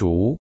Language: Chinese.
竹。